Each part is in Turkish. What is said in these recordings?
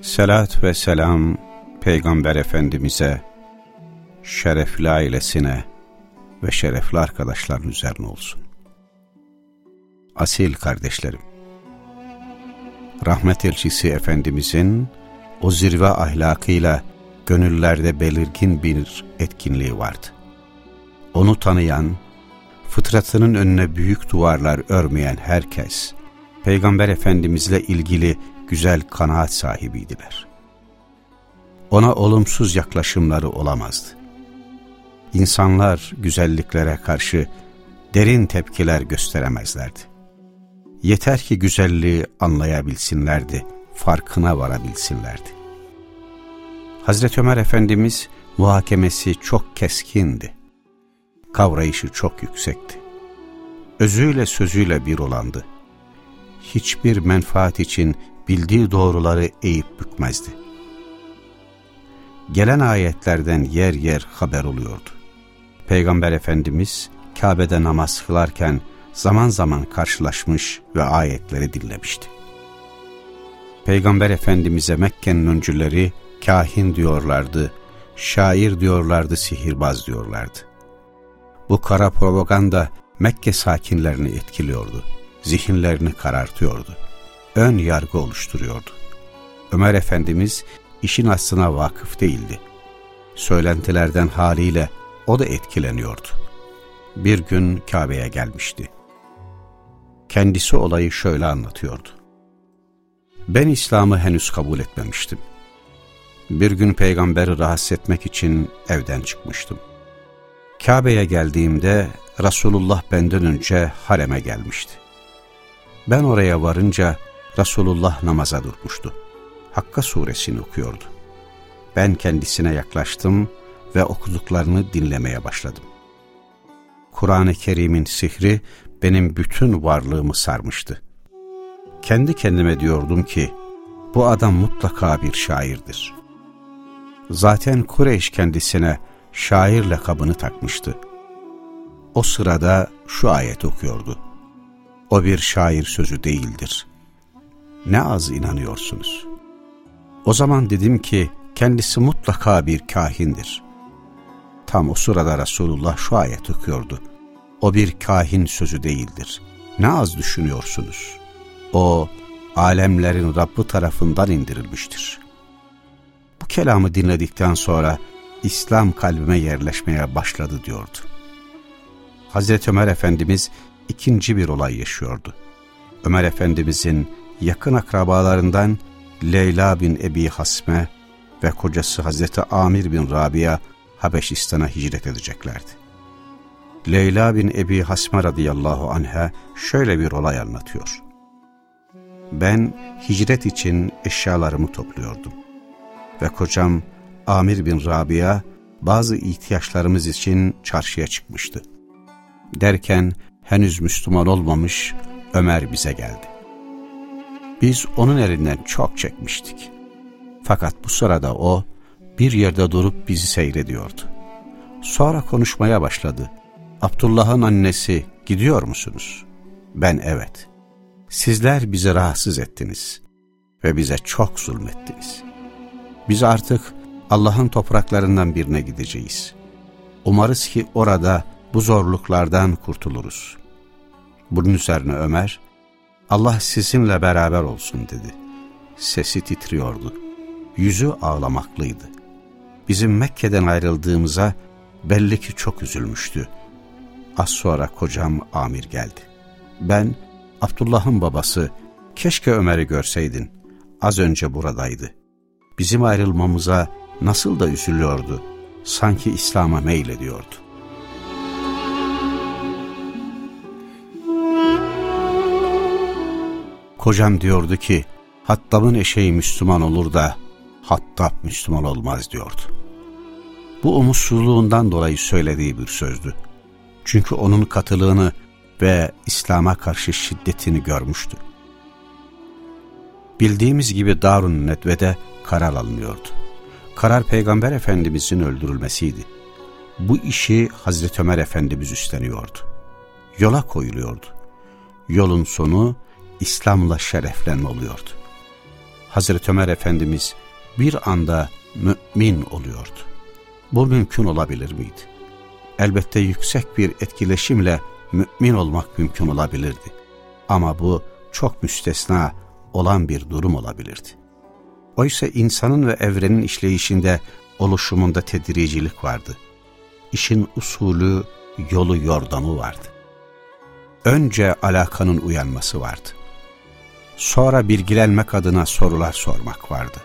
Selat ve selam Peygamber Efendimiz'e, şerefli ailesine ve şerefli arkadaşların üzerine olsun. Asil kardeşlerim, rahmet elçisi Efendimizin o zirve ahlakıyla gönüllerde belirgin bir etkinliği vardı. Onu tanıyan, fıtratının önüne büyük duvarlar örmeyen herkes, Peygamber Efendimizle ilgili güzel kanaat sahibiydiler. Ona olumsuz yaklaşımları olamazdı. İnsanlar güzelliklere karşı derin tepkiler gösteremezlerdi. Yeter ki güzelliği anlayabilsinlerdi, farkına varabilsinlerdi. Hazreti Ömer Efendimiz muhakemesi çok keskindi. Kavrayışı çok yüksekti. Özüyle sözüyle bir olandı. Hiçbir menfaat için bildiği doğruları eğip bükmezdi. Gelen ayetlerden yer yer haber oluyordu. Peygamber Efendimiz Kabe'de namaz kılarken zaman zaman karşılaşmış ve ayetleri dinlemişti. Peygamber Efendimiz'e Mekke'nin öncüleri kahin diyorlardı, şair diyorlardı, sihirbaz diyorlardı. Bu kara propaganda Mekke sakinlerini etkiliyordu, zihinlerini karartıyordu ön yargı oluşturuyordu. Ömer Efendimiz işin aslına vakıf değildi. Söylentilerden haliyle o da etkileniyordu. Bir gün Kabe'ye gelmişti. Kendisi olayı şöyle anlatıyordu. Ben İslam'ı henüz kabul etmemiştim. Bir gün peygamberi rahatsız etmek için evden çıkmıştım. Kabe'ye geldiğimde Resulullah benden önce hareme gelmişti. Ben oraya varınca Resulullah namaza durmuştu. Hakka suresini okuyordu. Ben kendisine yaklaştım ve okuduklarını dinlemeye başladım. Kur'an-ı Kerim'in sihri benim bütün varlığımı sarmıştı. Kendi kendime diyordum ki, bu adam mutlaka bir şairdir. Zaten Kureyş kendisine şair lakabını takmıştı. O sırada şu ayet okuyordu. O bir şair sözü değildir ne az inanıyorsunuz. O zaman dedim ki kendisi mutlaka bir kahindir. Tam o sırada Resulullah şu ayet okuyordu. O bir kahin sözü değildir. Ne az düşünüyorsunuz. O alemlerin Rabbi tarafından indirilmiştir. Bu kelamı dinledikten sonra İslam kalbime yerleşmeye başladı diyordu. Hazreti Ömer Efendimiz ikinci bir olay yaşıyordu. Ömer Efendimizin yakın akrabalarından Leyla bin Ebi Hasme ve kocası Hazreti Amir bin Rabia Habeşistan'a hicret edeceklerdi. Leyla bin Ebi Hasme radıyallahu anh'a şöyle bir olay anlatıyor. Ben hicret için eşyalarımı topluyordum. Ve kocam Amir bin Rabia bazı ihtiyaçlarımız için çarşıya çıkmıştı. Derken henüz Müslüman olmamış Ömer bize geldi. Biz onun elinden çok çekmiştik. Fakat bu sırada o bir yerde durup bizi seyrediyordu. Sonra konuşmaya başladı. Abdullah'ın annesi gidiyor musunuz? Ben evet. Sizler bizi rahatsız ettiniz ve bize çok zulmettiniz. Biz artık Allah'ın topraklarından birine gideceğiz. Umarız ki orada bu zorluklardan kurtuluruz. Bunun üzerine Ömer, Allah sizinle beraber olsun dedi. Sesi titriyordu. Yüzü ağlamaklıydı. Bizim Mekke'den ayrıldığımıza belli ki çok üzülmüştü. Az sonra kocam Amir geldi. Ben, Abdullah'ın babası, keşke Ömer'i görseydin. Az önce buradaydı. Bizim ayrılmamıza nasıl da üzülüyordu. Sanki İslam'a meylediyordu. Kocam diyordu ki, Hattab'ın eşeği Müslüman olur da, Hattab Müslüman olmaz diyordu. Bu umutsuzluğundan dolayı söylediği bir sözdü. Çünkü onun katılığını ve İslam'a karşı şiddetini görmüştü. Bildiğimiz gibi Darun Nedve'de karar alınıyordu. Karar Peygamber Efendimizin öldürülmesiydi. Bu işi Hazreti Ömer Efendimiz üstleniyordu. Yola koyuluyordu. Yolun sonu İslam'la şereflenme oluyordu. Hazreti Ömer Efendimiz bir anda mümin oluyordu. Bu mümkün olabilir miydi? Elbette yüksek bir etkileşimle mümin olmak mümkün olabilirdi. Ama bu çok müstesna olan bir durum olabilirdi. Oysa insanın ve evrenin işleyişinde, oluşumunda tedricilik vardı. İşin usulü, yolu, yordamı vardı. Önce alakanın uyanması vardı. Sonra bilgilenmek adına sorular sormak vardı.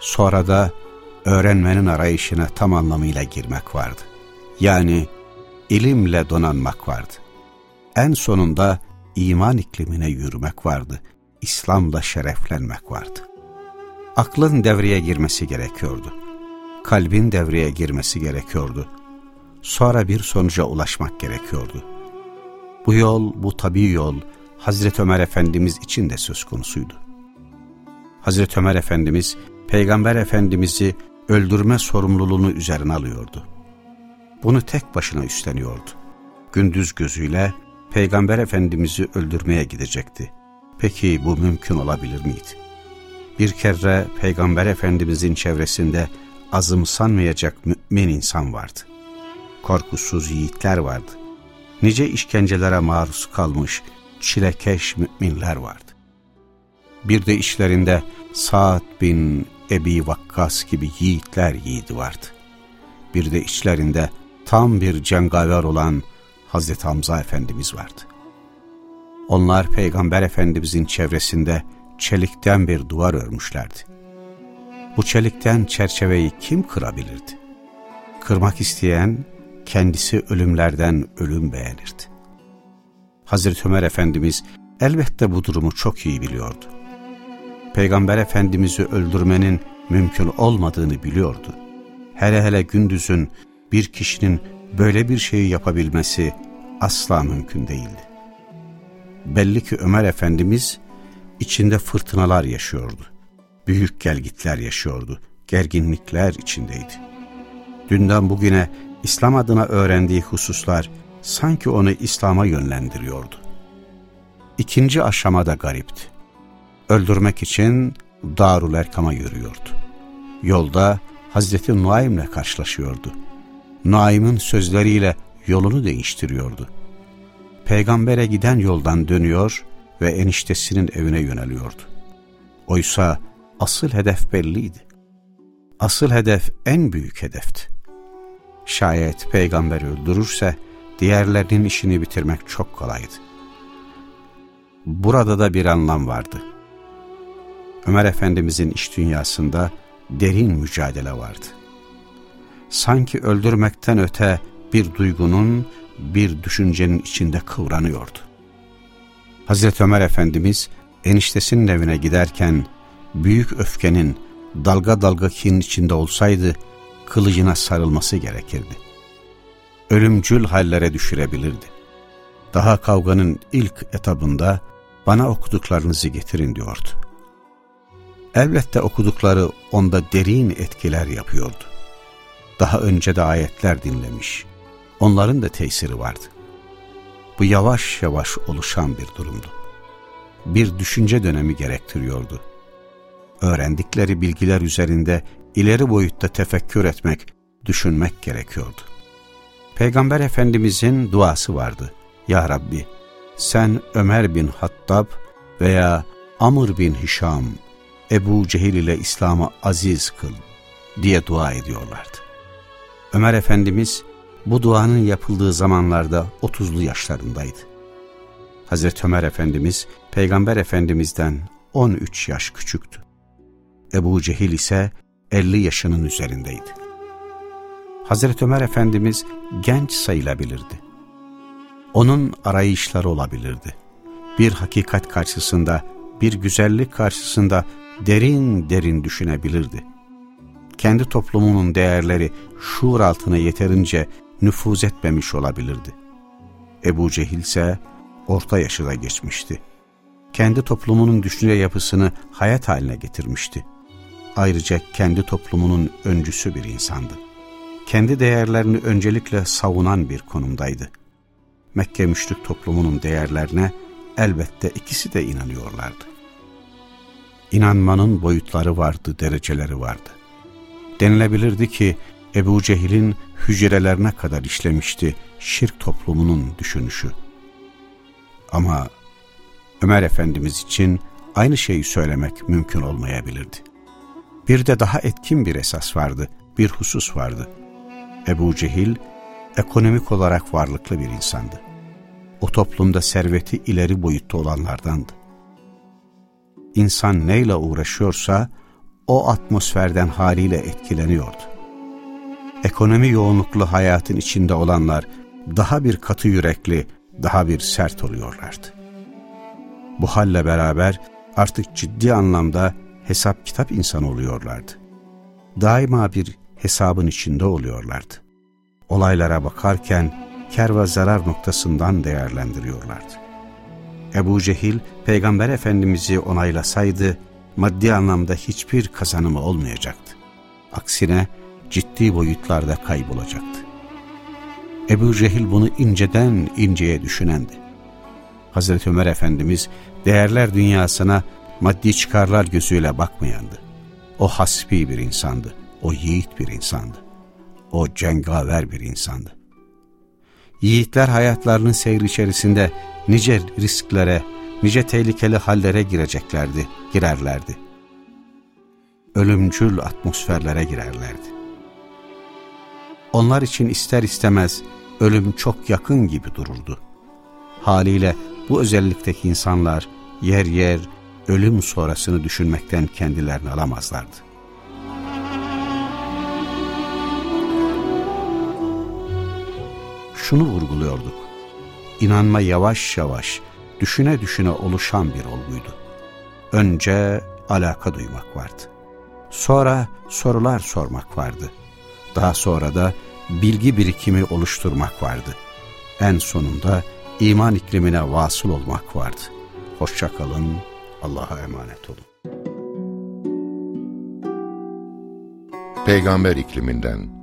Sonra da öğrenmenin arayışına tam anlamıyla girmek vardı. Yani ilimle donanmak vardı. En sonunda iman iklimine yürümek vardı. İslam'la şereflenmek vardı. Aklın devreye girmesi gerekiyordu. Kalbin devreye girmesi gerekiyordu. Sonra bir sonuca ulaşmak gerekiyordu. Bu yol, bu tabi yol Hazreti Ömer Efendimiz için de söz konusuydu. Hazreti Ömer Efendimiz, Peygamber Efendimiz'i öldürme sorumluluğunu üzerine alıyordu. Bunu tek başına üstleniyordu. Gündüz gözüyle Peygamber Efendimiz'i öldürmeye gidecekti. Peki bu mümkün olabilir miydi? Bir kere Peygamber Efendimiz'in çevresinde azımsanmayacak mümin insan vardı. Korkusuz yiğitler vardı. Nice işkencelere maruz kalmış çilekeş müminler vardı. Bir de işlerinde Sa'd bin Ebi Vakkas gibi yiğitler yiğidi vardı. Bir de içlerinde tam bir cengaver olan Hazreti Hamza Efendimiz vardı. Onlar Peygamber Efendimizin çevresinde çelikten bir duvar örmüşlerdi. Bu çelikten çerçeveyi kim kırabilirdi? Kırmak isteyen kendisi ölümlerden ölüm beğenirdi. Hazreti Ömer Efendimiz elbette bu durumu çok iyi biliyordu. Peygamber Efendimiz'i öldürmenin mümkün olmadığını biliyordu. Hele hele gündüzün bir kişinin böyle bir şeyi yapabilmesi asla mümkün değildi. Belli ki Ömer Efendimiz içinde fırtınalar yaşıyordu. Büyük gelgitler yaşıyordu. Gerginlikler içindeydi. Dünden bugüne İslam adına öğrendiği hususlar sanki onu İslam'a yönlendiriyordu. İkinci aşamada garipti. Öldürmek için Darul Erkam'a yürüyordu. Yolda Hazreti Nuaym'le karşılaşıyordu. Nuaym'ın sözleriyle yolunu değiştiriyordu. Peygambere giden yoldan dönüyor ve eniştesinin evine yöneliyordu. Oysa asıl hedef belliydi. Asıl hedef en büyük hedefti. Şayet peygamberi öldürürse diğerlerinin işini bitirmek çok kolaydı. Burada da bir anlam vardı. Ömer Efendimizin iş dünyasında derin mücadele vardı. Sanki öldürmekten öte bir duygunun, bir düşüncenin içinde kıvranıyordu. Hazreti Ömer Efendimiz eniştesinin evine giderken büyük öfkenin dalga dalga kin içinde olsaydı kılıcına sarılması gerekirdi. Ölümcül hallere düşürebilirdi. Daha kavganın ilk etabında bana okuduklarınızı getirin diyordu. Elbette okudukları onda derin etkiler yapıyordu. Daha önce de ayetler dinlemiş. Onların da tesiri vardı. Bu yavaş yavaş oluşan bir durumdu. Bir düşünce dönemi gerektiriyordu. Öğrendikleri bilgiler üzerinde ileri boyutta tefekkür etmek, düşünmek gerekiyordu. Peygamber Efendimizin duası vardı. Ya Rabbi sen Ömer bin Hattab veya Amr bin Hişam, Ebu Cehil ile İslam'ı aziz kıl diye dua ediyorlardı. Ömer Efendimiz bu duanın yapıldığı zamanlarda 30'lu yaşlarındaydı. Hazreti Ömer Efendimiz Peygamber Efendimiz'den 13 yaş küçüktü. Ebu Cehil ise 50 yaşının üzerindeydi. Hazreti Ömer Efendimiz genç sayılabilirdi. Onun arayışları olabilirdi. Bir hakikat karşısında, bir güzellik karşısında derin derin düşünebilirdi. Kendi toplumunun değerleri şuur altına yeterince nüfuz etmemiş olabilirdi. Ebu Cehil ise orta yaşıda geçmişti. Kendi toplumunun düşünce yapısını hayat haline getirmişti. Ayrıca kendi toplumunun öncüsü bir insandı. Kendi değerlerini öncelikle savunan bir konumdaydı. Mekke müşrik toplumunun değerlerine elbette ikisi de inanıyorlardı. İnanmanın boyutları vardı, dereceleri vardı. Denilebilirdi ki Ebu Cehil'in hücrelerine kadar işlemişti şirk toplumunun düşünüşü. Ama Ömer Efendimiz için aynı şeyi söylemek mümkün olmayabilirdi. Bir de daha etkin bir esas vardı, bir husus vardı. Ebu Cehil, ekonomik olarak varlıklı bir insandı. O toplumda serveti ileri boyutta olanlardandı. İnsan neyle uğraşıyorsa, o atmosferden haliyle etkileniyordu. Ekonomi yoğunluklu hayatın içinde olanlar, daha bir katı yürekli, daha bir sert oluyorlardı. Bu halle beraber artık ciddi anlamda hesap kitap insanı oluyorlardı. Daima bir hesabın içinde oluyorlardı. Olaylara bakarken kar ve zarar noktasından değerlendiriyorlardı. Ebu Cehil, Peygamber Efendimiz'i onaylasaydı, maddi anlamda hiçbir kazanımı olmayacaktı. Aksine ciddi boyutlarda kaybolacaktı. Ebu Cehil bunu inceden inceye düşünendi. Hazreti Ömer Efendimiz değerler dünyasına maddi çıkarlar gözüyle bakmayandı. O hasbi bir insandı, o yiğit bir insandı, o cengaver bir insandı. Yiğitler hayatlarının seyri içerisinde nice risklere, nice tehlikeli hallere gireceklerdi, girerlerdi. Ölümcül atmosferlere girerlerdi. Onlar için ister istemez ölüm çok yakın gibi dururdu. Haliyle bu özellikteki insanlar yer yer ölüm sonrasını düşünmekten kendilerini alamazlardı. Şunu vurguluyorduk. İnanma yavaş yavaş, düşüne düşüne oluşan bir olguydu. Önce alaka duymak vardı. Sonra sorular sormak vardı. Daha sonra da bilgi birikimi oluşturmak vardı. En sonunda iman iklimine vasıl olmak vardı. Hoşçakalın, Allah'a emanet olun. Peygamber ikliminden